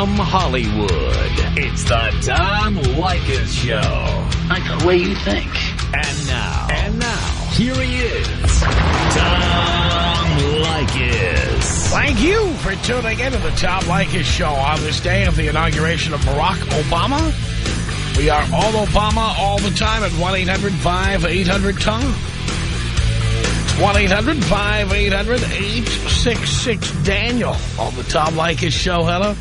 from Hollywood, it's the Tom Leykis Show. I like the way you think. And now, and now, here he is, Tom Leykis. Thank you for tuning in to the Tom Leykis Show on this day of the inauguration of Barack Obama. We are all Obama all the time at 1-800-5800-TOM. It's 1-800-5800-866-DANIEL on the Tom Leykis Show. Hello.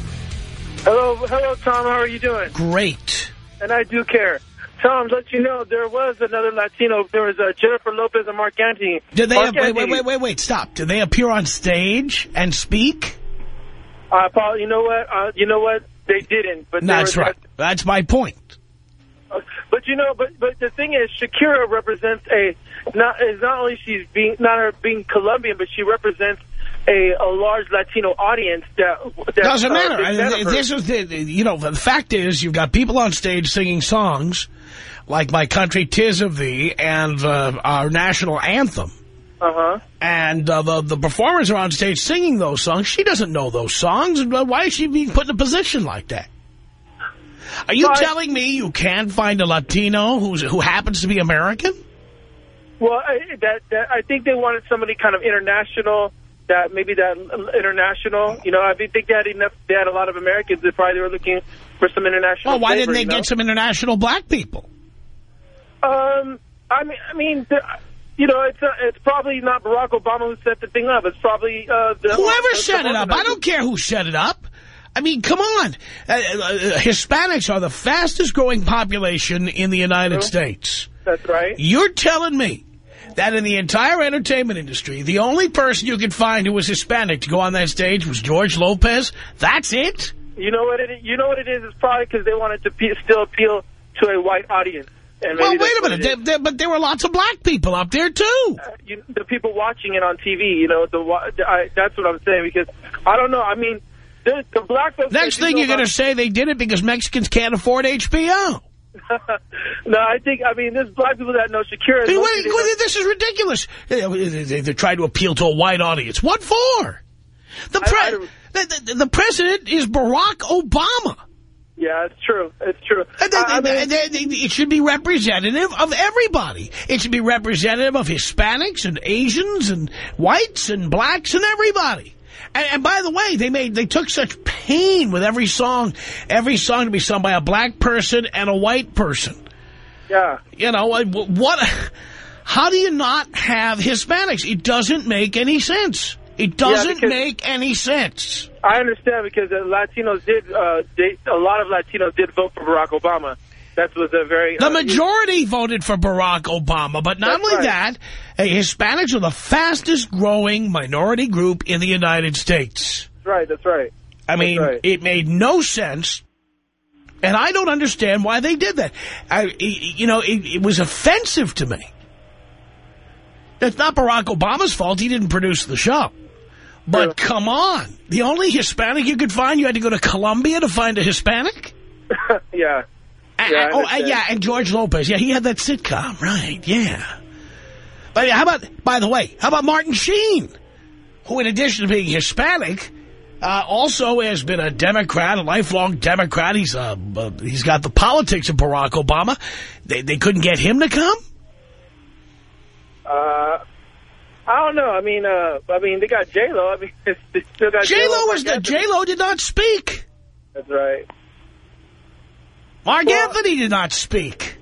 Hello, hello, Tom. How are you doing? Great. And I do care. Tom, let you know, there was another Latino. There was uh, Jennifer Lopez and Marc Anthony. Did they, Mark wait, wait, wait, wait, wait, stop. Did they appear on stage and speak? Uh, Paul, you know what? Uh, you know what? They didn't. But That's right. That's my point. Uh, but you know, but but the thing is, Shakira represents a not is not only she's being not her being Colombian, but she represents a a large Latino audience that, that Doesn't uh, matter. big fan of her. This is the, you know, the fact is you've got people on stage singing songs like My Country Tis of Thee and uh, our national anthem. Uh-huh. And uh, the, the performers are on stage singing those songs. She doesn't know those songs. Why is she being put in a position like that? Are you I- telling me you can't find a Latino who's, who happens to be American? Well, I, that, that I think they wanted somebody kind of international. That maybe that international. You know, I think they had enough. They had a lot of Americans. They probably were looking for some international. Well, why flavor, didn't they you know? get some international black people? Um, I mean, I mean, you know, it's uh, it's probably not Barack Obama who set the thing up. It's probably uh, the, Whoever the- set it up. I don't care who set it up. I mean, come on. Uh, uh, Hispanics are the fastest growing population in the United True. States. That's right. You're telling me that in the entire entertainment industry, the only person you could find who was Hispanic to go on that stage was George Lopez? That's it? You know what it? You know what it is? It's probably because they wanted to still appeal to a white audience. And Well, wait a minute. it is. There, there- but there were lots of black people up there, too. Uh, you, the people watching it on TV, you know, the wa- I, that's what I'm saying because I don't know. I mean, the, the black folks. Next thing you're going to say they did it because Mexicans can't afford HBO. No, I think I mean there's black people that know Shakira. Hey, wait, wait, this is ridiculous. They- they- They're trying to appeal to a white audience. What for? The, I- pre I don't- the, the, the president is Barack Obama. yeah, it's true. It's true. And they- I- I mean, they- they- it should be representative of everybody. It should be representative of Hispanics and Asians and whites and blacks and everybody. And, and by the way, they made they took such with every song, every song to be sung by a black person and a white person. yeah. You know, what, how do you not have Hispanics? It doesn't make any sense. It doesn't because- make any sense. I understand because Latinos did, uh, they, a lot of Latinos did vote for Barack Obama. That was a very... The uh, majority voted for Barack Obama, but not only right. that, Hispanics are the fastest growing minority group in the United States. That's right, that's right. I mean, right. it made no sense, and I don't understand why they did that. I, you know, it, it was offensive to me. It's not Barack Obama's fault. He didn't produce the show. But come on. The only Hispanic you could find, you had to go to Colombia to find a Hispanic? yeah. And- Yeah, and- oh, and yeah, and George Lopez. Yeah, he had that sitcom, right, yeah. But how about, by the way, how about Martin Sheen, who in addition to being Hispanic, uh, also has been a Democrat, a lifelong Democrat. He's uh, uh, he's got the politics of Barack Obama. They they couldn't get him to come. Uh, I don't know. I mean, uh, I mean, they got J Lo. I mean, they still got J Lo J-Lo, was the Anthony. J Lo did not speak. That's right. Mark Well- Anthony did not speak.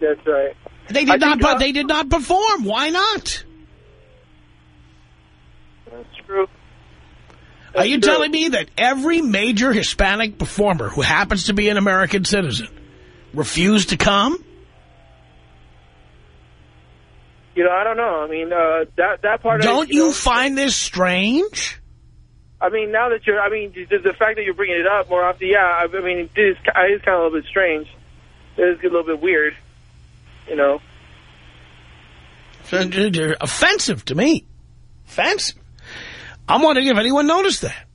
That's right. They I did not. think, uh, they did not perform. Why not? That's true. Are you true. telling me that every major Hispanic performer who happens to be an American citizen refused to come? You know, I don't know. I mean, uh, that that part. Don't of, you know, find this strange? I mean, now that you're, I mean, the, the fact that you're bringing it up more often, yeah. I, I mean, it is, it is kind of a little bit strange. It is a little bit weird. You know. Offensive to me. Offensive. I'm wondering if anyone noticed that.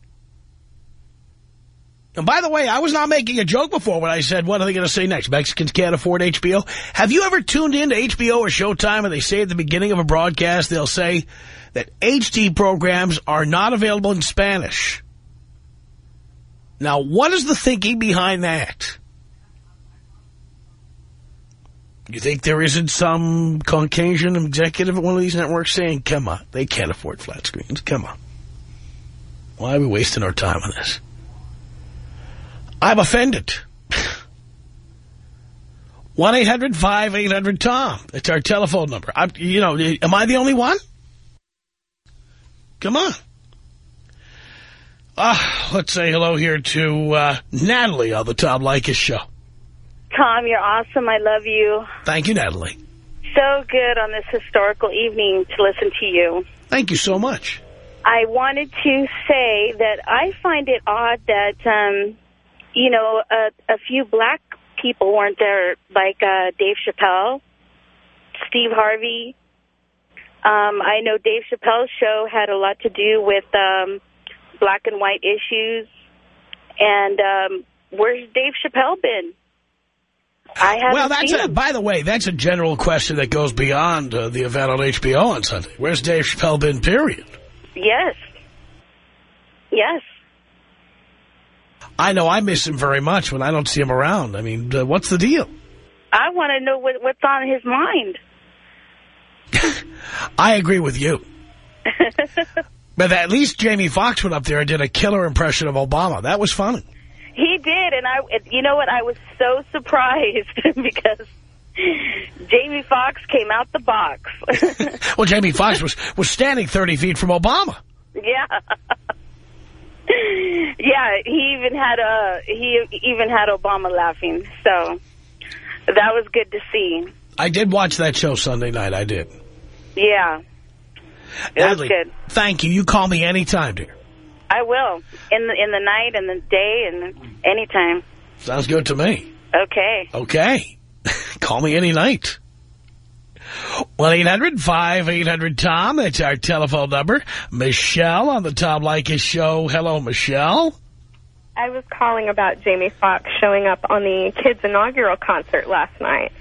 And by the way, I was not making a joke before when I said, what are they going to say next? Mexicans can't afford HBO? Have you ever tuned in to HBO or Showtime and they say at the beginning of a broadcast, they'll say that HD programs are not available in Spanish. Now, what is the thinking behind that? You think there isn't some Caucasian executive at one of these networks saying, come on, they can't afford flat screens, come on. Why are we wasting our time on this? I'm offended. 1-800-5800-TOM. That's our telephone number. I'm, you know, am I the only one? Come on. Uh, let's say hello here to uh, Natalie on the Tom Leykis show. Tom, you're awesome. I love you. Thank you, Natalie. So good on this historical evening to listen to you. Thank you so much. I wanted to say that I find it odd that, um, you know, a, a few black people weren't there, like uh, Dave Chappelle, Steve Harvey. Um, I know Dave Chappelle's show had a lot to do with um, black and white issues. And um, where's Dave Chappelle been? I haven't well, that's a, by the way, that's a general question that goes beyond uh, the event on HBO on Sunday. Where's Dave Chappelle been, period? Yes. Yes. I know I miss him very much when I don't see him around. I mean, uh, what's the deal? I want to know what, what's on his mind. I agree with you. but at least Jamie Foxx went up there and did a killer impression of Obama. That was funny. He did, and I, you know what? I was so surprised because Jamie Foxx came out the box. Well, Jamie Foxx was, was standing 30 feet from Obama. yeah, yeah. He even had a he even had Obama laughing. So that was good to see. I did watch that show Sunday night. I did. Yeah, it was good. Thank you. You call me anytime, dear. I will in the in the night and the day and anytime. Sounds good to me. Okay. Okay. Call me any night. 1-800-5800-TOM. That's our telephone number. Michelle on the Tom Leykis show. Hello, Michelle. I was calling about Jamie Foxx showing up on the kids' inaugural concert last night.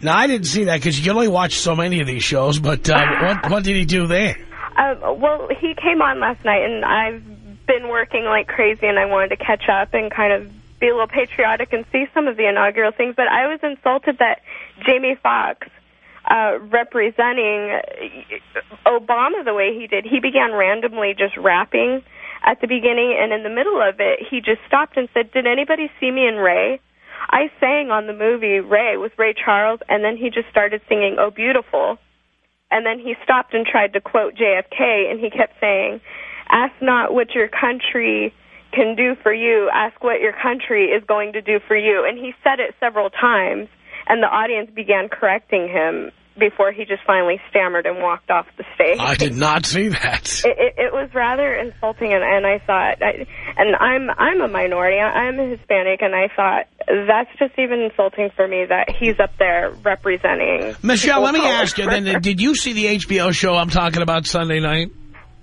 Now, I didn't see that because you can only watch so many of these shows, but uh, what, what did he do there? Um, well, he came on last night, and I've been working like crazy, and I wanted to catch up and kind of be a little patriotic and see some of the inaugural things. But I was insulted that Jamie Foxx, uh, representing Obama the way he did, he began randomly just rapping at the beginning, and in the middle of it, he just stopped and said, "Did anybody see me in Ray?" I sang on the movie Ray with Ray Charles, and then he just started singing "Oh Beautiful." And then he stopped and tried to quote JFK, and he kept saying, Ask not what your country can do for you, ask what your country is going to do for you. And he said it several times, and the audience began correcting him before he just finally stammered and walked off the stage. I did not see that. It, it, it was rather insulting, and, and I thought, I, and I'm I'm a minority, I'm a Hispanic, and I thought that's just even insulting for me that he's up there representing. Michelle, let me ask you, then, did you see the HBO show I'm talking about Sunday night?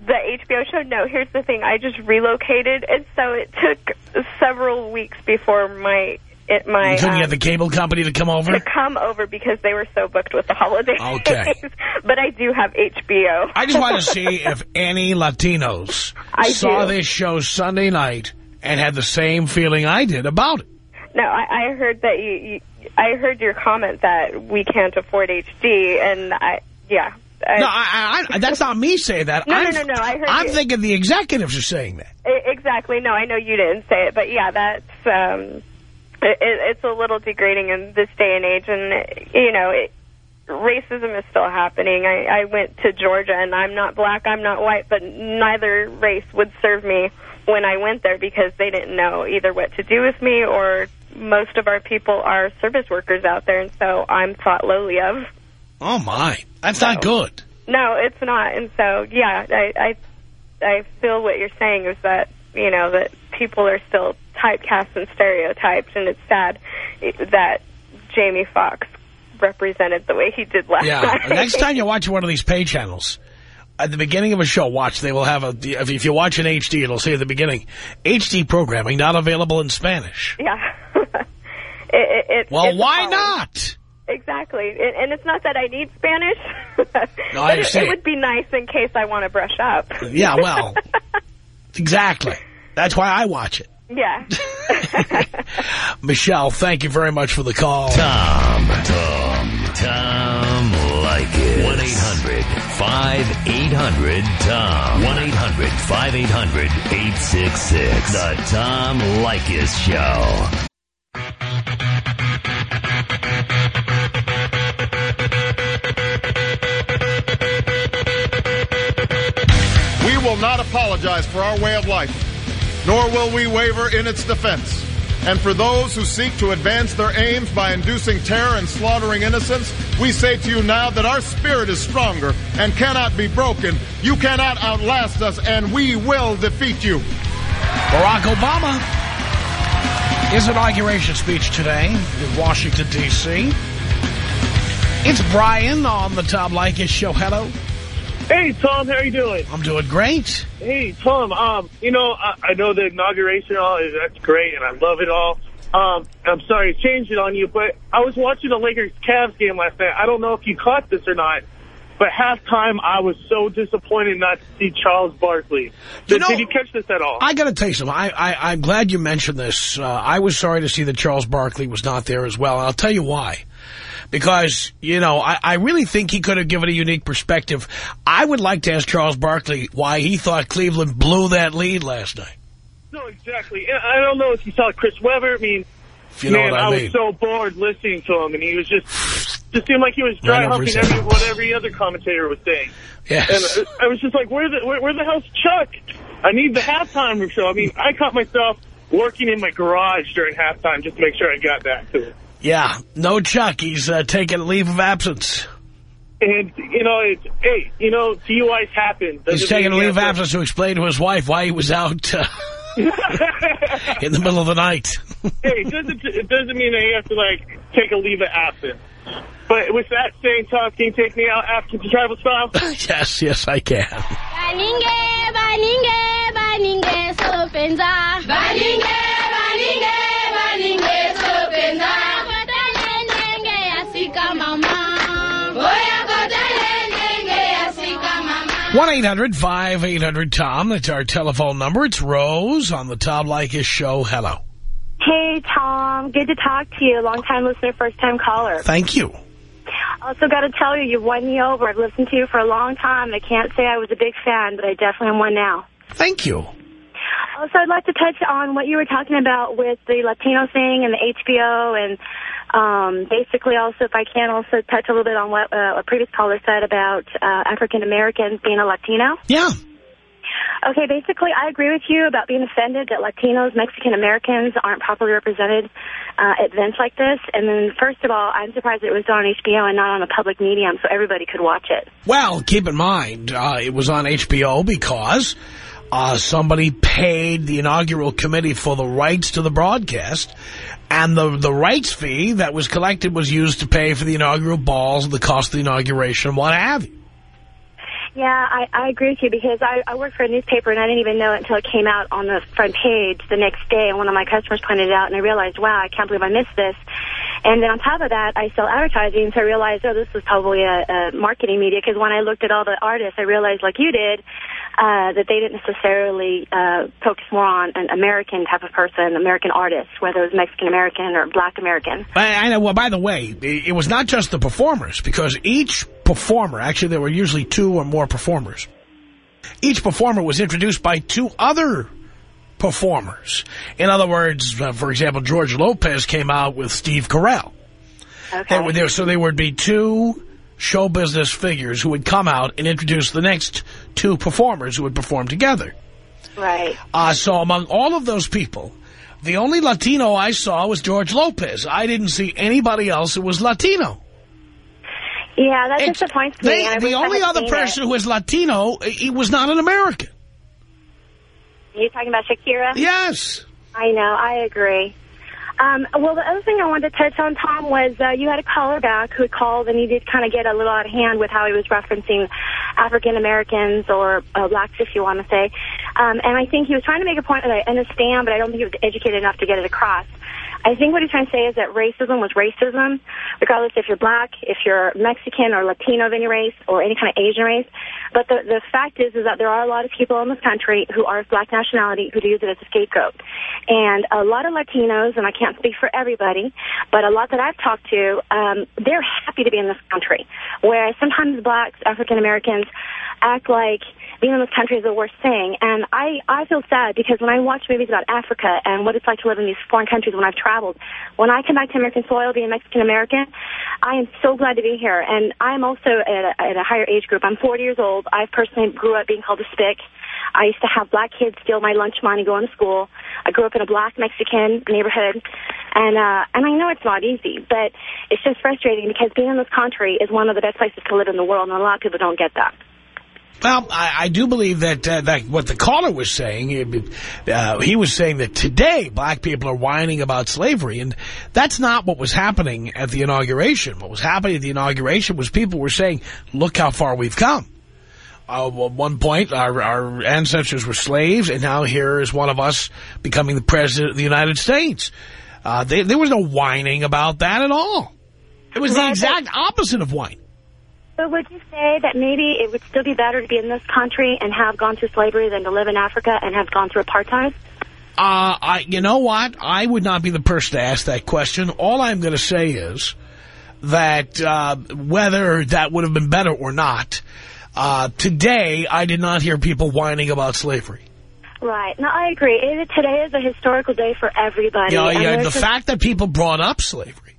The HBO show. No, here's the thing: I just relocated, and so it took several weeks before my it my You couldn't um, get the cable company to come over? to come over because they were so booked with the holidays. Okay. but I do have HBO. I just want to see if any Latinos I saw do. this show Sunday night and had the same feeling I did about it. No, I, I heard that you, you. I heard your comment that we can't afford HD, and I yeah. I, No, I, I, that's not me saying that. No, no, I'm, no, no, I heard I'm you. thinking the executives are saying that. Exactly. No, I know you didn't say it, but yeah, that's um, it, it's a little degrading in this day and age, and you know, it, racism is still happening. I, I went to Georgia, and I'm not black, I'm not white, but neither race would serve me when I went there because they didn't know either what to do with me or most of our people are service workers out there, and so I'm thought lowly of. Oh, my. That's not good. No, it's not. And so, yeah, I, I, I feel what you're saying is that, you know, that people are still typecast and stereotyped, and it's sad that Jamie Foxx represented the way he did last Yeah. night. Next time you watch one of these pay channels, at the beginning of a show, watch, they will have a, if if you watch in HD, it'll say at the beginning, HD programming not available in Spanish. yeah. it, it, it, Well, why not? Exactly. And, and it's not that I need Spanish. No, I it, understand. it would be nice in case I want to brush up. Yeah, well, exactly. That's why I watch it. Yeah. Michelle, thank you very much for the call. Tom. Tom. Tom Leykis. 1-800-5800-TOM. 1-800-5800-866. The Tom Leykis Show. Will not apologize for our way of life, nor will we waver in its defense. And for those who seek to advance their aims by inducing terror and slaughtering innocents, we say to you now that our spirit is stronger and cannot be broken. You cannot outlast us, and we will defeat you. Barack Obama. His inauguration speech today in Washington, D.C. It's Brian on the Tom Leykis show. Hello. Hey, Tom, how are you doing? I'm doing great. Hey, Tom, um, you know, I, I know the inauguration all is that's great, and I love it all. Um, I'm sorry to change it on you, but I was watching the Lakers-Cavs game last night. I don't know if you caught this or not, but halftime I was so disappointed not to see Charles Barkley. Did You know, did you catch this at all? I got to tell you something. I, I, I'm glad you mentioned this. Uh, I was sorry to see that Charles Barkley was not there as well. I'll tell you why. Because, you know, I, I really think he could have given a unique perspective. I would like to ask Charles Barkley why he thought Cleveland blew that lead last night. no, exactly. And I don't know if you saw Chris Webber. I mean, you know man, I, mean. was so bored listening to him, and he was just just seemed like he was dry humping every, what every other commentator was saying. yes. And I was just like, where the where, where the hell's Chuck? I need the halftime show. I mean, I caught myself working in my garage during halftime just to make sure I got back to it. Yeah. No Chuck. He's uh, taking a leave of absence. And, you know, it's, hey, you know, DUIs happen. He's Doesn't taking a leave of absence to explain to his wife why he was out uh, in the middle of the night. hey, it doesn't, it doesn't mean that you have to, like, take a leave of absence. But with that saying, Tom, can you take me out after the travel style? yes, yes, I can. Baninge, baninge, baninge, sopenza. Baninge, baninge, baninge, sopenza. 1-800-5800-TOM. That's our telephone number. It's Rose on the Tom Leykis show. Hello. Hey, Tom. Good to talk to you. Long-time listener, first-time caller. Thank you. Also got to tell you, you've won me over. I've listened to you for a long time. I can't say I was a big fan, but I definitely am one now. Thank you. Also, I'd like to touch on what you were talking about with the Latino thing and the HBO, and um, basically also, if I can, also touch a little bit on what uh, a previous caller said about uh, African Americans being a Latino. Yeah. Okay, basically, I agree with you about being offended that Latinos, Mexican Americans aren't properly represented uh, at events like this. And then, first of all, I'm surprised it was on HBO and not on a public medium so everybody could watch it. Well, keep in mind, uh, it was on HBO because uh, somebody paid the inaugural committee for the rights to the broadcast, and the, the rights fee that was collected was used to pay for the inaugural balls, the cost of the inauguration, what have you. Yeah, I, I agree with you because I, I work for a newspaper and I didn't even know it until it came out on the front page the next day and one of my customers pointed it out and I realized, wow, I can't believe I missed this. And then on top of that, I sell advertising, so I realized, oh, this was probably a, a marketing media because when I looked at all the artists, I realized, like you did, uh, that they didn't necessarily uh, focus more on an American type of person, American artist, whether it was Mexican American or Black American. I, I know. Well, by the way, it was not just the performers because each performer, actually there were usually two or more performers. Each performer was introduced by two other performers. In other words, uh, for example, George Lopez came out with Steve Carell. Okay. They were there, so there would be two show business figures who would come out and introduce the next two performers who would perform together. Right. Uh, so among all of those people, the only Latino I saw was George Lopez. I didn't see anybody else who was Latino. Yeah, that It's- disappoints me. they- the only other person it. who was Latino, he was not an American. Are You talking about Shakira? Yes. I know. I agree. Um, well, the other thing I wanted to touch on, Tom, was uh, you had a caller back who called, and he did kind of get a little out of hand with how he was referencing African Americans or uh, blacks, if you want to say. Um, and I think he was trying to make a point that I understand, but I don't think he was educated enough to get it across. I think what he's trying to say is that racism was racism, regardless if you're black, if you're Mexican or Latino of any race, or any kind of Asian race. But the, the fact is, is that there are a lot of people in this country who are of black nationality who use it as a scapegoat. And a lot of Latinos, and I can't speak for everybody, but a lot that I've talked to, um, they're happy to be in this country. Whereas sometimes blacks, African Americans, act like being in this country is the worst thing. And I, I feel sad because when I watch movies about Africa and what it's like to live in these foreign countries when I've traveled, when I come back to American soil being Mexican American, I am so glad to be here. And I'm also at a, at a higher age group. I'm 40 years old. I personally grew up being called a spick. I used to have black kids steal my lunch money going to school. I grew up in a black Mexican neighborhood. And uh, and I know it's not easy, but it's just frustrating because being in this country is one of the best places to live in the world, and a lot of people don't get that. Well, I, I do believe that, uh, that what the caller was saying, uh, he was saying that today black people are whining about slavery, and that's not what was happening at the inauguration. What was happening at the inauguration was people were saying, look how far we've come. Uh, at one point, our, our ancestors were slaves, and now here is one of us becoming the president of the United States. Uh, they, there was no whining about that at all. It was the exact opposite of whining. So would you say that maybe it would still be better to be in this country and have gone through slavery than to live in Africa and have gone through apartheid? Uh, I, you know what? I would not be the person to ask that question. All I'm going to say is that uh, whether that would have been better or not, uh, today I did not hear people whining about slavery. Right. No, I agree. It, today is a historical day for everybody. Know, yeah, the fact that people brought up slavery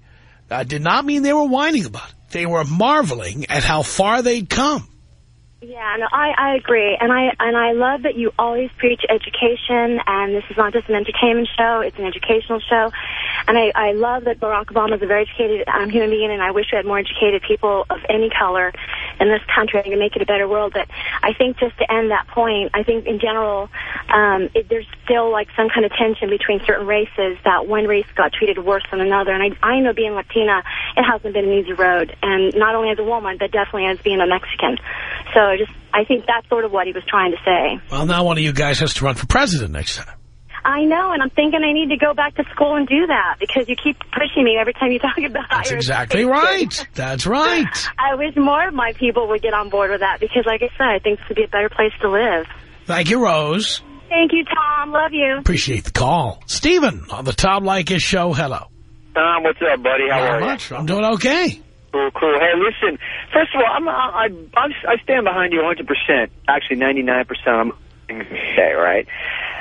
uh, did not mean they were whining about it they were marveling at how far they'd come. Yeah, no, I, I agree. And I and I love that you always preach education, and this is not just an entertainment show, it's an educational show. And I, I love that Barack Obama is a very educated um, human being, and I wish we had more educated people of any color in this country to make it a better world. But I think just to end that point, I think in general, um, it, there's still like some kind of tension between certain races that one race got treated worse than another. And I, I know being Latina, it hasn't been an easy road, and not only as a woman, but definitely as being a Mexican. So just, I think that's sort of what he was trying to say. Well, now one of you guys has to run for president next time. I know, and I'm thinking I need to go back to school and do that because you keep pushing me every time you talk about That's exactly right. That's right. I wish more of my people would get on board with that because, like I said, I think this would be a better place to live. Thank you, Rose. Thank you, Tom. Love you. Appreciate the call. Stephen on the Tom Leykis show. Hello. Tom, what's up, buddy? How Not are much. you? I'm doing okay. Cool, cool. Hey, listen, first of all, I'm, I, I, I stand behind you 100%, actually 99% I'm say, right?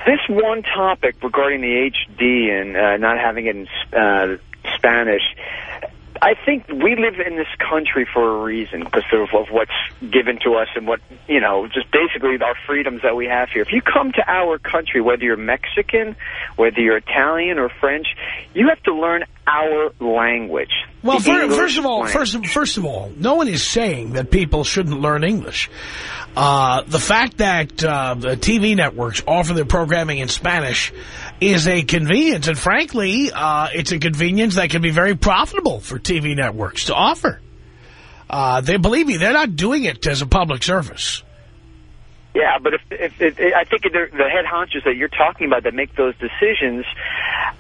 This one topic regarding the HD and uh, not having it in uh, Spanish, I think we live in this country for a reason because of, of what's given to us and what, you know, just basically our freedoms that we have here. If you come to our country, whether you're Mexican, whether you're Italian or French, you have to learn our language. Well, The first of all, language. first first of all, no one is saying that people shouldn't learn English. Uh, the fact that uh, the TV networks offer their programming in Spanish is a convenience, and frankly, uh, it's a convenience that can be very profitable for TV networks to offer. Uh, they believe me, they're not doing it as a public service. Yeah, but if, if, if I think the head honchos that you're talking about that make those decisions,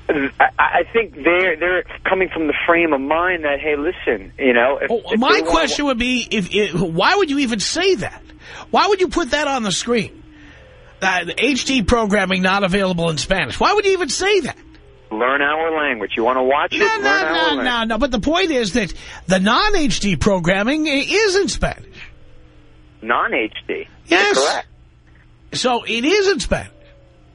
I, I think they're they're coming from the frame of mind that hey, listen, you know. If, if My question would be, if, if why would you even say that? Why would you put that on the screen? Uh, HD programming not available in Spanish. Why would you even say that? learn our language. You want to watch it? No, learn no, our no, no, no. But the point is that the non-HD programming is in Spanish. Non-HD. Yes. Correct. So it is in Spanish.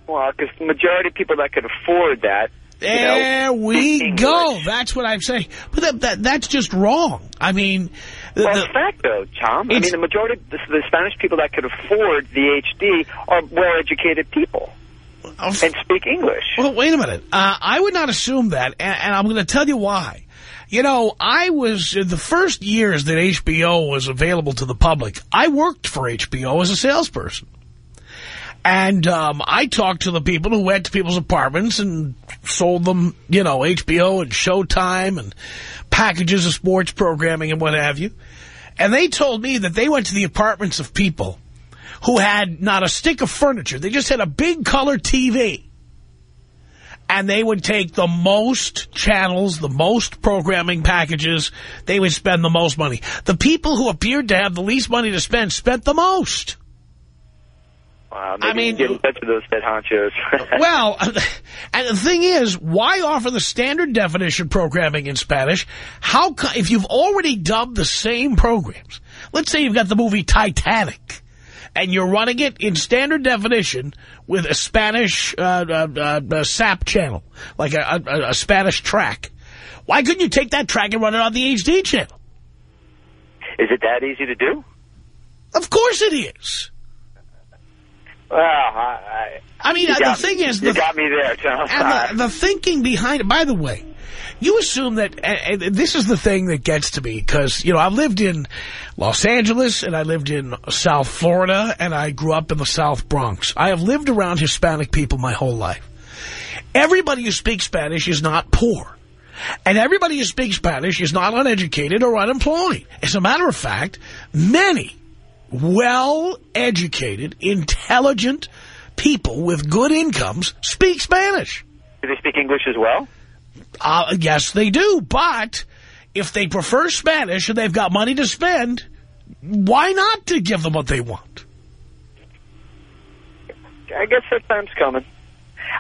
Well, because the majority of people that could afford that. you know, There we speak go. That's what I'm saying. But that, that that's just wrong. I mean, the, Well, the- it's fact, though, Tom. I mean, the majority of the, the Spanish people that could afford the HD are well-educated people and speak English. Well, wait a minute. Uh, I would not assume that, and, and I'm going to tell you why. You know, I was, in the first years that HBO was available to the public, I worked for HBO as a salesperson. And um, I talked to the people who went to people's apartments and sold them, you know, HBO and Showtime and packages of sports programming and what have you. And they told me that they went to the apartments of people who had not a stick of furniture. They just had a big color TV. and they would take the most channels, the most programming packages. They would spend the most money. The people who appeared to have the least money to spend spent the most. Wow, maybe I mean- get in touch with those head honchos. Well, and the thing is, why offer the standard definition programming in Spanish? How if you've already dubbed the same programs? Let's say you've got the movie Titanic, and you're running it in standard definition with a Spanish uh, uh, uh, uh, SAP channel, like a, a, a Spanish track. Why couldn't you take that track and run it on the HD channel? Is it that easy to do? Of course it is. Well, I, I mean, the thing me. is, You got me there, Tom. And the, the thinking behind it, by the way, you assume that, and, and this is the thing that gets to me, because, you know, I've lived in Los Angeles, and I lived in South Florida, and I grew up in the South Bronx. I have lived around Hispanic people my whole life. Everybody who speaks Spanish is not poor. And everybody who speaks Spanish is not uneducated or unemployed. As a matter of fact, many well-educated, intelligent people with good incomes speak Spanish. Do they speak English as well? Uh, yes, they do. But if they prefer Spanish and they've got money to spend, why not to give them what they want? I guess that time's coming.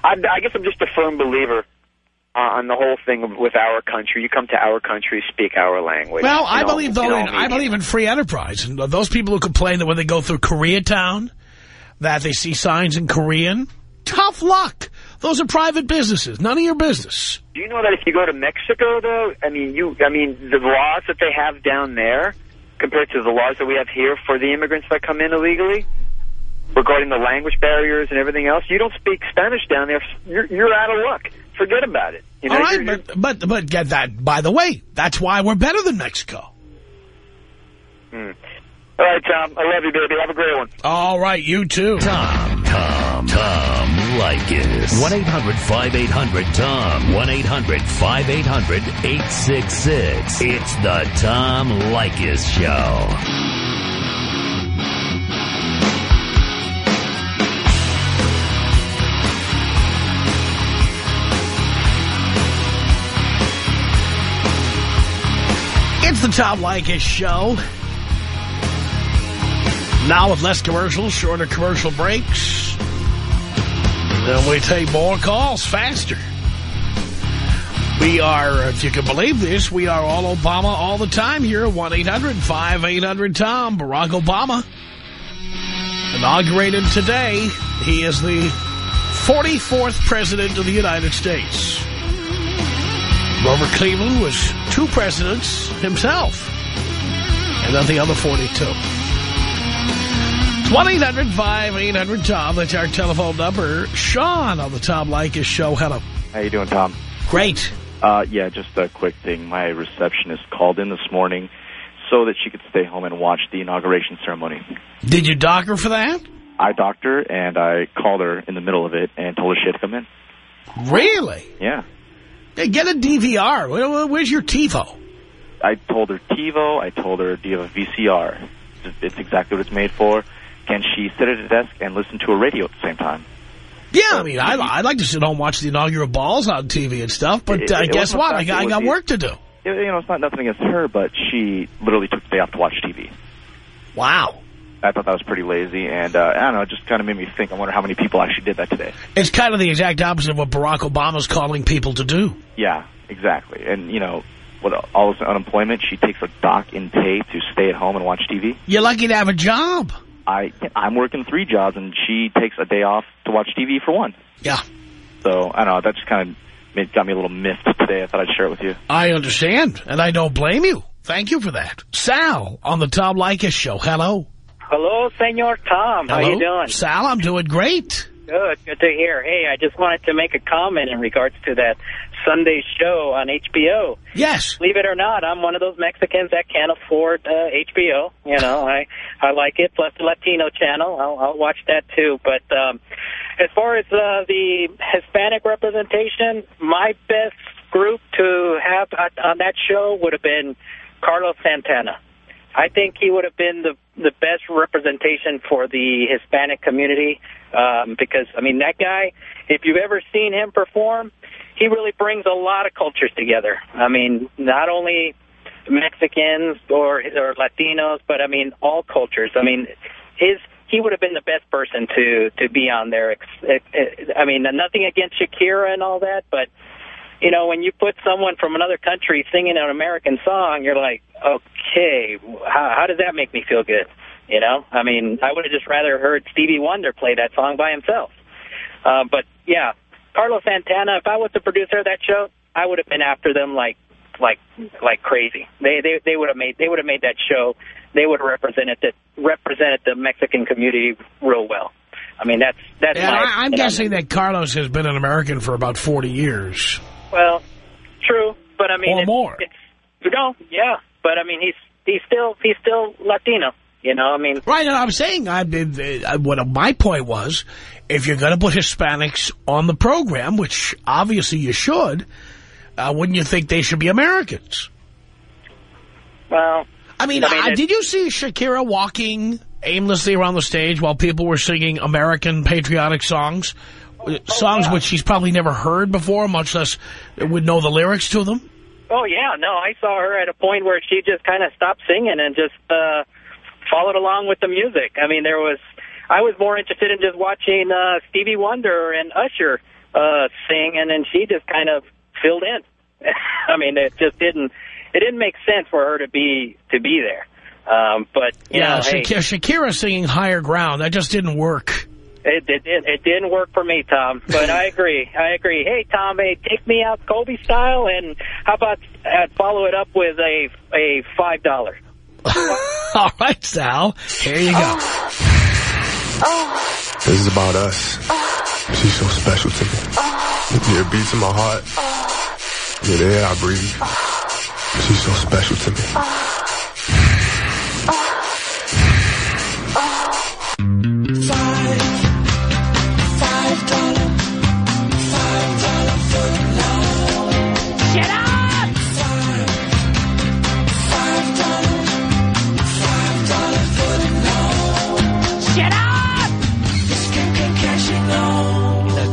I, I guess I'm just a firm believer Uh, on the whole thing with our country. You come to our country, speak our language. Well, I know, believe though in, I believe in free enterprise, and those people who complain that when they go through Koreatown, that they see signs in Korean, tough luck. Those are private businesses, none of your business. Do you know that if you go to Mexico, though, I mean, you, I mean, the laws that they have down there compared to the laws that we have here for the immigrants that come in illegally, regarding the language barriers and everything else, you don't speak Spanish down there, you're, you're out of luck. Forget about it. You know, All right, you're- but but but get that. By the way, that's why we're better than Mexico. Hmm. All right, Tom. I love you, baby. Have a great one. All right, you too. Tom, Tom, Tom Leykis. 1-800-5800-TOM. 1-800-5800-866. It's the Tom Leykis Show. The Tom Leykis Show. Now with less commercials, shorter commercial breaks. Then we take more calls faster. We are, if you can believe this, we are all Obama all the time here. 1-800-5800-TOM. Barack Obama. Inaugurated today. He is the 44th President of the United States. Robert Cleveland was two presidents himself. And then the other 42. It's 1-800-5800-TOM. That's our telephone number. Sean on the Tom Leykis show. Hello. How you doing, Tom? Great. Uh, yeah, just a quick thing. My receptionist called in this morning so that she could stay home and watch the inauguration ceremony. Did you dock her for that? I docked her, and I called her in the middle of it and told her she had to come in. Really? Yeah. Get a DVR. Where- Where's your TiVo? I told her TiVo. I told her, do you have a VCR? It's- It's exactly what it's made for. Can she sit at a desk and listen to a radio at the same time? Yeah, I mean, I, I'd like to sit home and watch the inaugural balls on TV and stuff, but It- uh, it guess what? I got, I got work to do. You you know, it's not nothing against her, but she literally took the day off to watch TV. Wow. I thought that was pretty lazy, and uh, I don't know, it just kind of made me think. I wonder how many people actually did that today. It's kind of the exact opposite of what Barack Obama's calling people to do. Yeah, exactly. And, you know, with all this unemployment, she takes a dock in pay to stay at home and watch TV. You're lucky to have a job. I, I'm working three jobs, and she takes a day off to watch TV for one. Yeah. So, I don't know, that just kind of made, got me a little miffed today. I thought I'd share it with you. I understand, and I don't blame you. Thank you for that. Sal on the Tom Leykis show. Hello. Hello, Senor Tom. How you doing? Sal, I'm doing great. Good. Good to hear. Hey, I just wanted to make a comment in regards to that Sunday show on HBO. Yes. Believe it or not, I'm one of those Mexicans that can't afford uh, HBO. You know, I I like it. Plus the Latino channel, I'll, I'll watch that too. But um, as far as uh, the Hispanic representation, my best group to have on that show would have been Carlos Santana. I think he would have been the the best representation for the Hispanic community um, because I mean that guy. If you've ever seen him perform, he really brings a lot of cultures together. I mean, not only Mexicans or or Latinos, but I mean all cultures. I mean, his he would have been the best person to to be on there. I mean, nothing against Shakira and all that, but you know, when you put someone from another country singing an American song, you're like, okay, how, how does that make me feel good? You know, I mean, I would have just rather heard Stevie Wonder play that song by himself. Uh, but yeah, Carlos Santana. If I was the producer of that show, I would have been after them like, like, like crazy. They they they would have made they would have made that show. They would have represented the represented the Mexican community real well. I mean, that's that's. Yeah, I, know, guessing that Carlos has been an American for about 40 years. Well, true, but I mean, Or it's, more. It's, no, yeah, but I mean, he's he's still he's still Latino. You know, I mean, Right, and I'm saying, I, I, what my point was, if you're going to put Hispanics on the program, which obviously you should, uh, wouldn't you think they should be Americans? well, I mean, I mean, uh, it- did you see Shakira walking aimlessly around the stage while people were singing American patriotic songs? Uh, songs which she's probably never heard before, much less would know the lyrics to them? Oh yeah, no, I saw her at a point where she just kind of stopped singing and just uh, followed along with the music. I mean, there was I was more interested in just watching uh, Stevie Wonder and Usher uh, sing, and then she just kind of filled in. I mean, it just didn't it didn't make sense for her to be to be there. Um, but you yeah, know, hey, Shakira singing Higher Ground, that just didn't work. It, it, it, it didn't work for me, Tom, but I agree. I agree. Hey, Tom, hey, take me out Kobe style, and how about uh, follow it up with a a five dollar? All right, Sal, here you go. This is about us. She's so special to me. Yeah, it beats in my heart. Yeah, the air I breathe. She's so special to me. Shut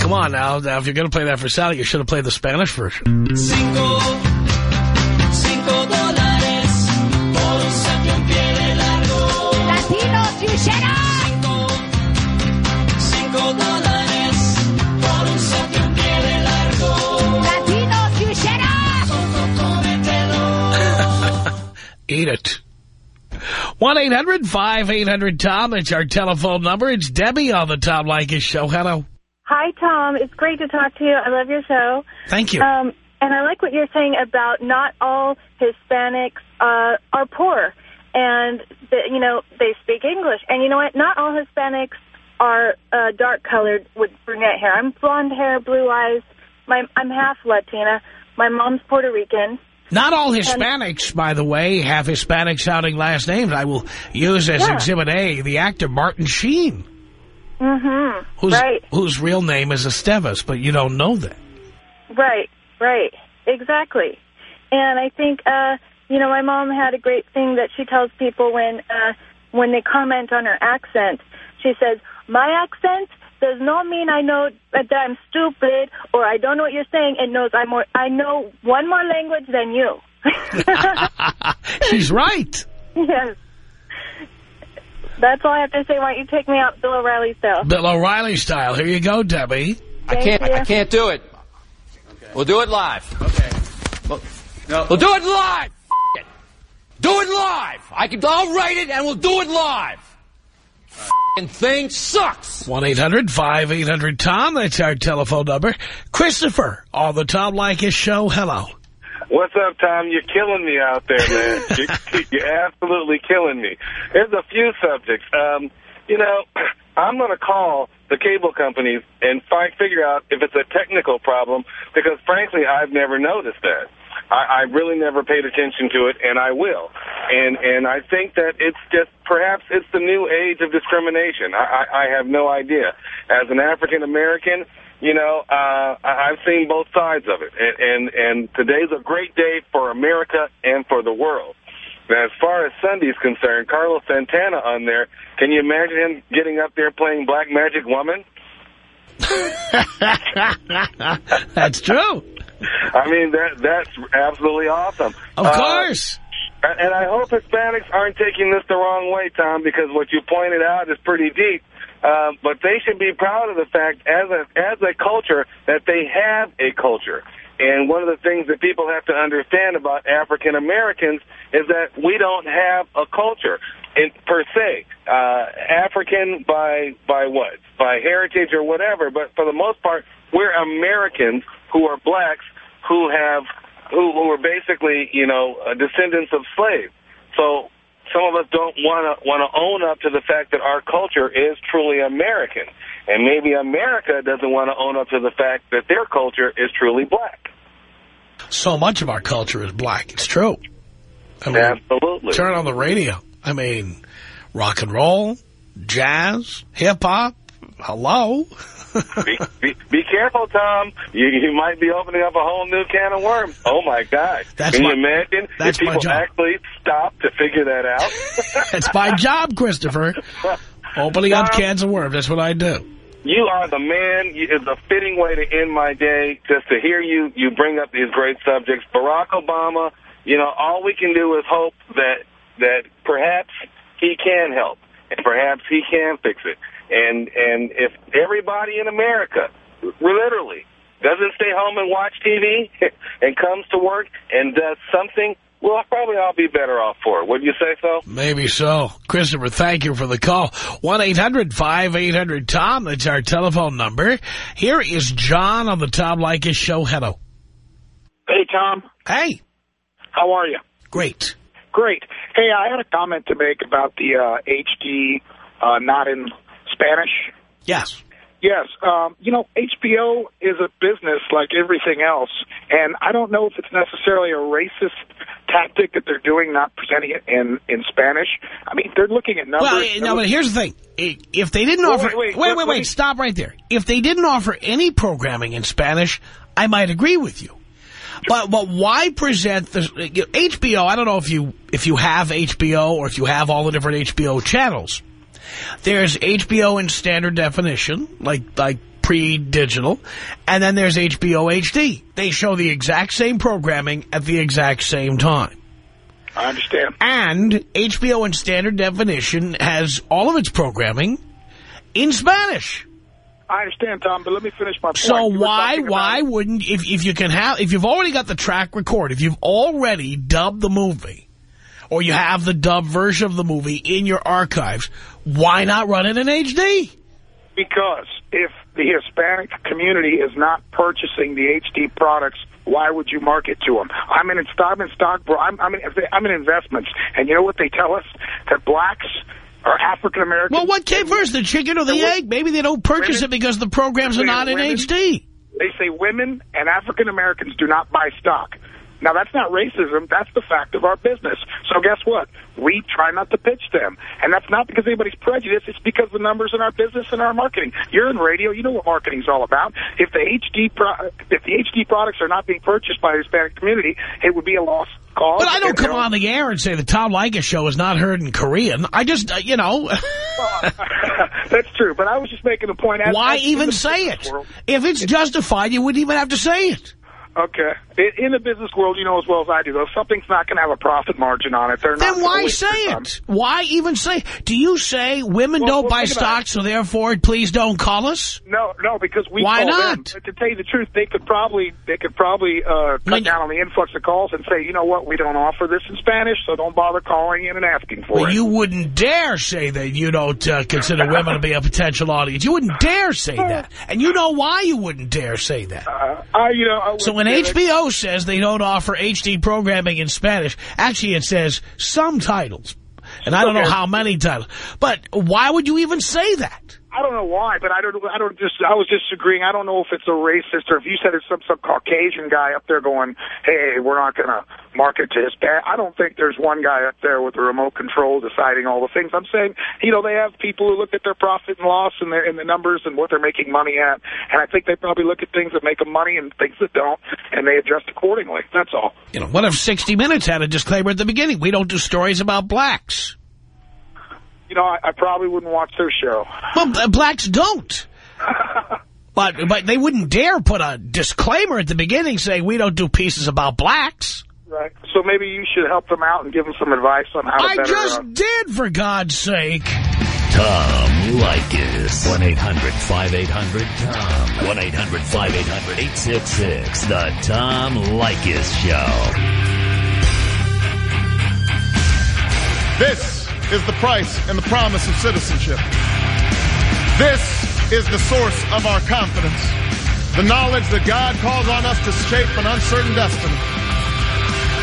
come on now, now, if you're going to play that for Sal, you should have played the Spanish version. Cinco, cinco dólares por un saque un pie de largo. Latinos, you shut up! Cinco dólares por un saque un pie de largo. Latinos, you shut up! Eat it. 1-800-5800-TOM. It's our telephone number. It's Debbie on the Tom Leykis Show. Hello. Hi, Tom. It's great to talk to you. I love your show. Thank you. Um, and I like what you're saying about not all Hispanics uh, are poor. And, the, you know, they speak English. And you know what? Not all Hispanics are uh, dark-colored with brunette hair. I'm blonde hair, blue eyes. My, I'm half Latina. My mom's Puerto Rican. Not all Hispanics, by the way, have Hispanic-sounding last names. I will use as Yeah. Exhibit A the actor Martin Sheen, Mm-hmm. whose, Right. whose real name is Estevez, but you don't know that. Right, right, exactly. And I think, uh, you know, my mom had a great thing that she tells people when, uh, when they comment on her accent. She says, my accent does not mean I know that I'm stupid or I don't know what you're saying. It knows I'm more, I know one more language than you. She's right. yes. That's all I have to say. Why don't you take me out Bill O'Reilly style? Bill O'Reilly style. Here you go, Debbie. Thank I can't. you. I can't do it. We'll do it live. Okay. We'll, no. We'll do it live. It. Do it live. I can. I'll write it and we'll do it live. F***ing thing sucks. 1-800-5800-TOM. That's our telephone number. Christopher on the Tom Leykis Show. Hello. What's up, Tom? You're killing me out there, man. you're, you're absolutely killing me. There's a few subjects. Um, you know, I'm going to call the cable companies and find, figure out if it's a technical problem because, frankly, I've never noticed that. I, I really never paid attention to it, and I will. And and I think that it's just perhaps it's the new age of discrimination. I, I, I have no idea. As an African American, you know, uh, I- I've seen both sides of it, and, and and today's a great day for America and for the world. Now, as far as Sunday's concerned, Carlos Santana on there. Can you imagine him getting up there playing Black Magic Woman? That's true. I mean, that that's absolutely awesome. Of Uh, course. and I hope Hispanics aren't taking this the wrong way, Tom, because what you pointed out is pretty deep. Uh, but they should be proud of the fact, as a as a culture, that they have a culture. And one of the things that people have to understand about African Americans is that we don't have a culture in per se. Uh, African by by what? By heritage or whatever. But for the most part, we're Americans who are blacks who have who, who are basically you know uh, descendants of slaves. So some of us don't want to want to own up to the fact that our culture is truly American, and maybe America doesn't want to own up to the fact that their culture is truly black. So much of our culture is black. It's true. I mean, Absolutely. Turn on the radio. I mean, rock and roll, jazz, hip-hop. Hello? be, be, be careful, Tom. You, you might be opening up a whole new can of worms. Oh, my God. That's Can my- you imagine that's if people job. actually stop to figure that out? It's my job, Christopher. Opening up cans of worms. That's what I do. You are the man. It's a fitting way to end my day, just to hear you you bring up these great subjects. Barack Obama, you know, all we can do is hope that that perhaps he can help, and perhaps he can fix it. And and if everybody in America, literally, doesn't stay home and watch TV and comes to work and does something, we'll probably all be better off for it. Wouldn't you say so? Maybe so. Christopher, thank you for the call. 1-800-5800-TOM. That's our telephone number. Here is John on the Tom Leykis show. Hello. Hey, Tom. Hey. How are you? Great. Great. Hey, I had a comment to make about the uh, HD uh, not in Spanish. Yes. Yes. Um, you know, HBO is a business like everything else, and I don't know if it's necessarily a racist tactic that they're doing, not presenting it in, in Spanish. I mean, they're looking at numbers. Well, eh, no, but here's the thing. If they didn't Wait, offer... wait, wait, wait, wait, let me- Stop right there. If they didn't offer any programming in Spanish, I might agree with you. But but why present the you know, HBO? I don't know if you if you have HBO or if you have all the different HBO channels. There's HBO in standard definition, like like pre-digital, and then there's HBO HD. They show the exact same programming at the exact same time. I understand. And HBO in standard definition has all of its programming in Spanish. I understand, Tom, but let me finish my point. So why why about- wouldn't if if you can have if you've already got the track record if you've already dubbed the movie or you have the dub version of the movie in your archives why not run it in HD? Because if the Hispanic community is not purchasing the HD products, why would you market to them? I'm in I'm in stock. bro- I'm I'm in, I'm in investments, and you know what they tell us that blacks are African American. Well, what came first, the chicken or the egg? Maybe they don't purchase it because the programs are not in Women- HD. They say women and African Americans do not buy stock. Now, that's not racism. That's the fact of our business. So guess what? We try not to pitch them. And that's not because anybody's prejudiced. It's because the numbers in our business and our marketing. You're in radio. You know what marketing's all about. If the HD pro- if the HD products are not being purchased by the Hispanic community, it would be a lost cause. But I don't come on the air and say the Tom Leykis show is not heard in Korean. I just, uh, you know, That's true. But I was just making a point. Why even say it? world- If it's justified, you wouldn't even have to say it. Okay. In, in the business world, you know as well as I do, though, something's not going to have a profit margin on it. They're not Then why say it? Why even say? Do you say women Well, don't well, buy stocks, so therefore please don't call us? No, no, because we Why not? to tell you the truth, they could probably they could probably uh, cut down on the influx of calls and say, you know what, we don't offer this in Spanish, so don't bother calling in and asking for Well, it. you wouldn't dare say that you don't uh, consider women to be a potential audience. You wouldn't dare say that, and you know why you wouldn't dare say that. Uh, I, you know, I So when HBO says they don't offer HD programming in Spanish, actually it says some titles, and I don't know how many titles. But why would you even say that? I don't know why, but I don't. I don't just. I was disagreeing. I don't know if it's a racist or if you said it's some some Caucasian guy up there going, "Hey, we're not going to market to Hispanic." I don't think there's one guy up there with a remote control deciding all the things. I'm saying, you know, they have people who look at their profit and loss and their and the numbers and what they're making money at, and I think they probably look at things that make them money and things that don't, and they adjust accordingly. That's all. You know, what if 60 Minutes had a disclaimer at the beginning? We don't do stories about blacks. You know, I, I probably wouldn't watch their show. Well, uh, blacks don't. But but they wouldn't dare put a disclaimer at the beginning saying we don't do pieces about blacks. Right. So maybe you should help them out and give them some advice on how to I better... just did, for God's sake. Tom Leykis. 1-800-5800-TOM. 1-800-5800-866. The Tom Leykis Show. This is the price and the promise of citizenship. This is the source of our confidence. The knowledge that God calls on us to shape an uncertain destiny.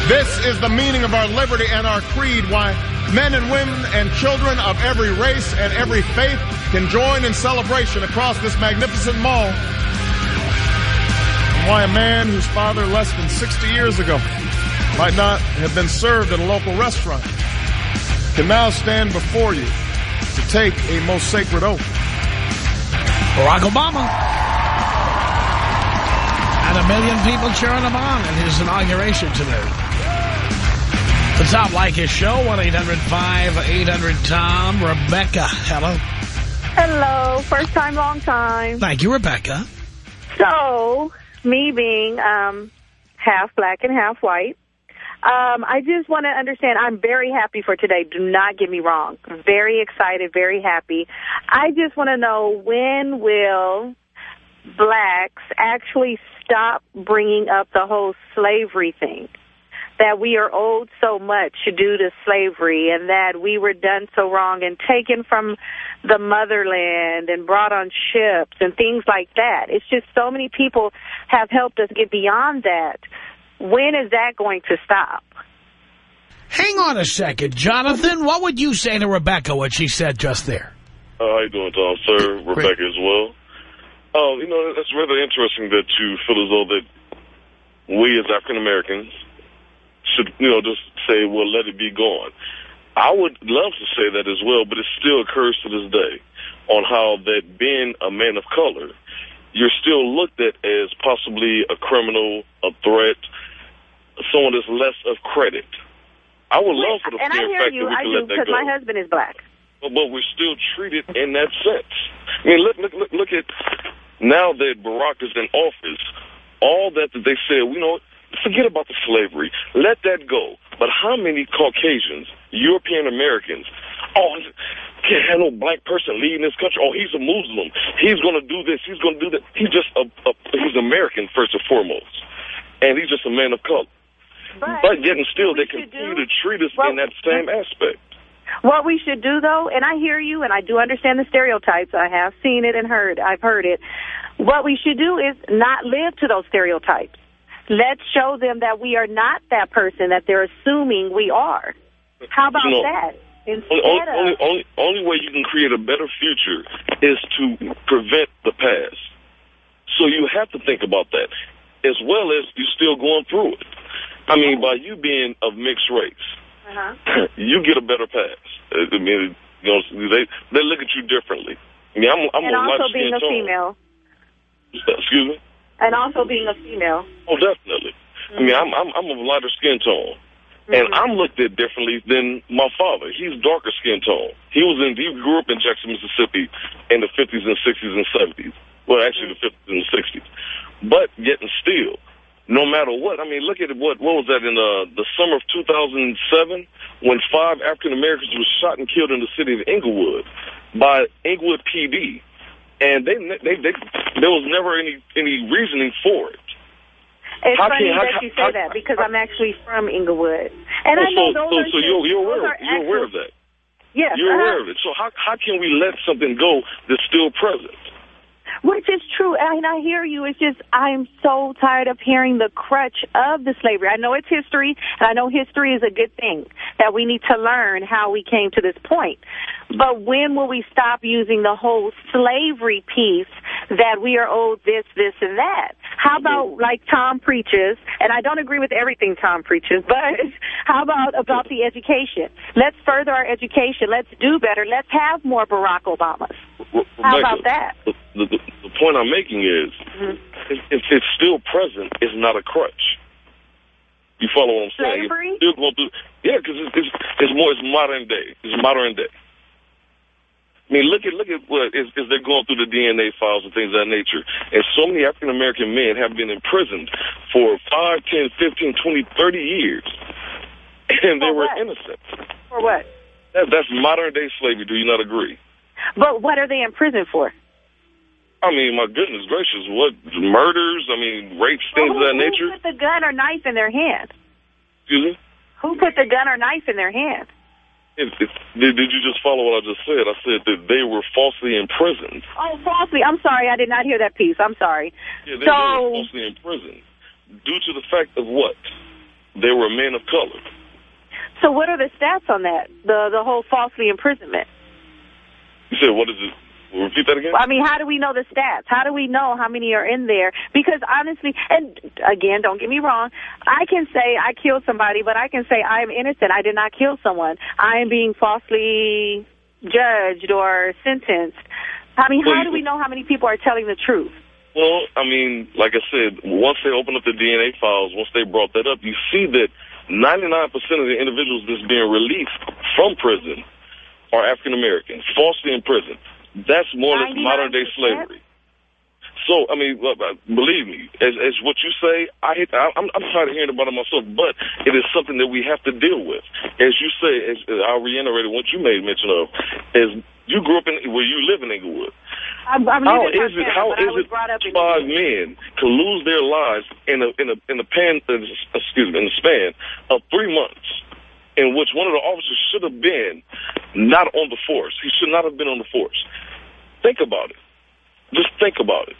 This is the meaning of our liberty and our creed, why men and women and children of every race and every faith can join in celebration across this magnificent mall. And why a man whose father less than 60 years ago might not have been served at a local restaurant can now stand before you to take a most sacred oath. Barack Obama. And a million people cheering him on at his inauguration today. The Tom Leykis Show, 1-800-5800-TOM. Rebecca, hello. Hello. First time, long time. Thank you, Rebecca. So, me being um, half black and half white, um, I just want to understand, I'm very happy for today. Do not get me wrong. Very excited, very happy. I just want to know when will blacks actually stop bringing up the whole slavery thing? That we are owed so much due to slavery and that we were done so wrong and taken from the motherland and brought on ships and things like that. It's just so many people have helped us get beyond that. When is that going to stop? Hang on a second. Jonathan, what would you say to Rebecca, what she said just there? Uh, how you doing, Tom? Sir, Rebecca as well. Um, you know, it's rather interesting that you feel as though that we as African Americans should, you know, just say, well, let it be gone. I would love to say that as well, but it still occurs to this day on how that being a man of color, you're still looked at as possibly a criminal, a threat, someone that's less of credit. I would love for the And I hear fact you, that we I can do, let that because go. my husband is black. But, but we're still treated in that sense. I mean, look, look, look, look at now that Barack is in office, all that that they said, you know, forget about the slavery, let that go. But how many Caucasians, European Americans, oh, can't have no black person leading this country. Oh, he's a Muslim. He's going to do this. He's going to do that. He's just a, a he's American first and foremost, and he's just a man of color. But, yet and still, they continue to treat us in that same aspect. What we should do, though, and I hear you, and I do understand the stereotypes. I have seen it and heard. I've heard it. What we should do is not live to those stereotypes. Let's show them that we are not that person that they're assuming we are. How about that? Instead only, of only, only, only way you can create a better future is to prevent the past. So you have to think about that, as well as you're still going through it. I mean, by you being of mixed race, Uh-huh. you get a better pass. Uh, I mean, you know, they they look at you differently. I mean, I'm, I'm and a also being a female. Excuse me. And also being a female. Oh, definitely. I mean, I'm I'm I'm of a lighter skin tone, and I'm looked at differently than my father. He's darker skin tone. He was in he grew up in Jackson, Mississippi, in the 50s and 60s and 70s. Well, actually, the 50s and 60s. But yet and still, no matter what, I mean, look at what what was that in uh, the summer of 2007 when five African Americans were shot and killed in the city of Inglewood by Inglewood PD, and they they, they there was never any any reasoning for it. It's How funny can- how that can- you say that because I'm actually from Inglewood. And I know so, those so, are so you're, you're aware, are you're aware of that. Yes, You're uh-huh. aware of it. So how how can we let something go that's still present? Which is true, and I hear you. It's just I'm so tired of hearing the crutch of the slavery. I know it's history, and I know history is a good thing that we need to learn how we came to this point. But when will we stop using the whole slavery piece that we are owed this, this, and that? How mm-hmm. about like Tom preaches, and I don't agree with everything Tom preaches, but how about about the education? Let's further our education. Let's do better. Let's have more Barack Obamas. How about that? The, the, point I'm making is, mm-hmm. if, if it's still present, it's not a crutch. You follow what I'm saying? Slavery? Still going through, yeah, because it's, it's, it's more, it's modern day. It's modern day. I mean, look at look at what is, is they're going through the DNA files and things of that nature. And so many African American men have been imprisoned for 5, 10, 15, 20, 30 years. And they were innocent. For what? That, that's modern day slavery. Do you not agree? But what are they in prison for? I mean, my goodness gracious, what murders? I mean, rapes, things Who, of that nature. who put the gun or knife in their hand? Excuse me. Who put the gun or knife in their hand? If, if, did, did you just follow what I just said? I said that they were falsely imprisoned. Oh, falsely. I'm sorry. I did not hear that piece. I'm sorry. Yeah, they, so, they were falsely imprisoned due to the fact of what? They were men of color. so what are the stats on that? The the whole falsely imprisonment. You said what is it? Repeat that again. I mean, how do we know the stats? How do we know how many are in there? Because honestly, and again, don't get me wrong, I can say I killed somebody, but I can say I am innocent. I did not kill someone. I am being falsely judged or sentenced. I mean, how do we know how many people are telling the truth? Well, I mean, like I said, once they opened up the DNA files, once they brought that up, you see that 99% of the individuals that's being released from prison are African Americans, falsely imprisoned. That's more or less modern day slavery. So, I mean, uh, believe me, as, as what you say, I, hate- I I'm, I'm tired of hearing about it myself, but it is something that we have to deal with. As you say, as, uh, I reiterated reiterate what you made mention of, is you grew up in where you live in Inglewood. I'm, I'm How it? Montana, How I is it five men can lose their lives in a in a in a pan excuse me in the span of three months, in which one of the officers should have been not on the force. He should not have been on the force. Think about it. Just think about it.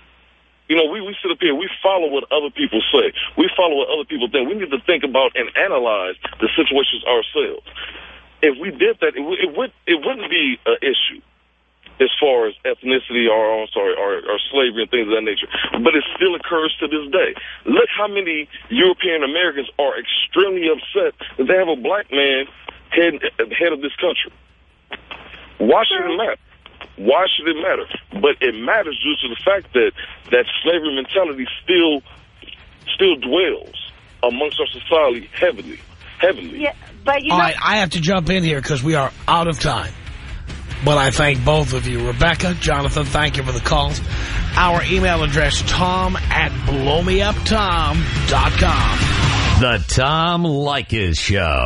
You know, we, we sit up here, we follow what other people say. We follow what other people think. We need to think about and analyze the situations ourselves. If we did that, it, would- it, would, it wouldn't be an issue as far as ethnicity or, I'm sorry, or, or slavery and things of that nature. But it still occurs to this day. Look how many European Americans are extremely upset that they have a black man head, head of this country. Why should it matter? Why should it matter? But it matters due to the fact that that slavery mentality still still dwells amongst our society heavily, heavily. Yeah, but you All know, right, I have to jump in here because we are out of time. But I thank both of you. Rebecca, Jonathan, thank you for the calls. Our email address, tom at blowmeuptom.com. The Tom Leykis Show.